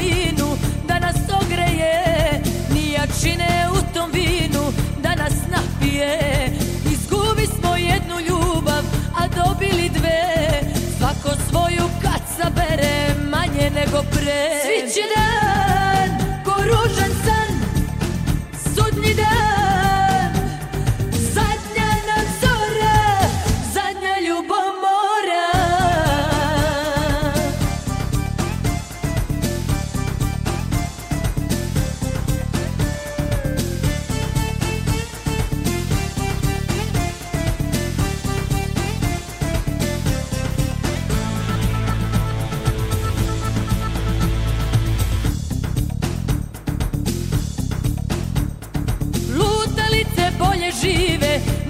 vinu da nas ogreje Ni jačine u tom vinu da nas napije. Izgubi smo jednu ljubav, a dobili dve. Svako svoju kad sabere manje nego pre. Svi će da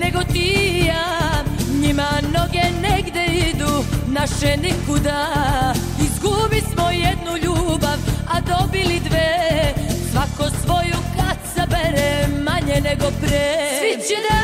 nego ti i ja Njima noge negde idu, naše nikuda. Izgubi smo jednu ljubav, a dobili dve. Svako svoju kad sabere manje nego pre. Svi će dan,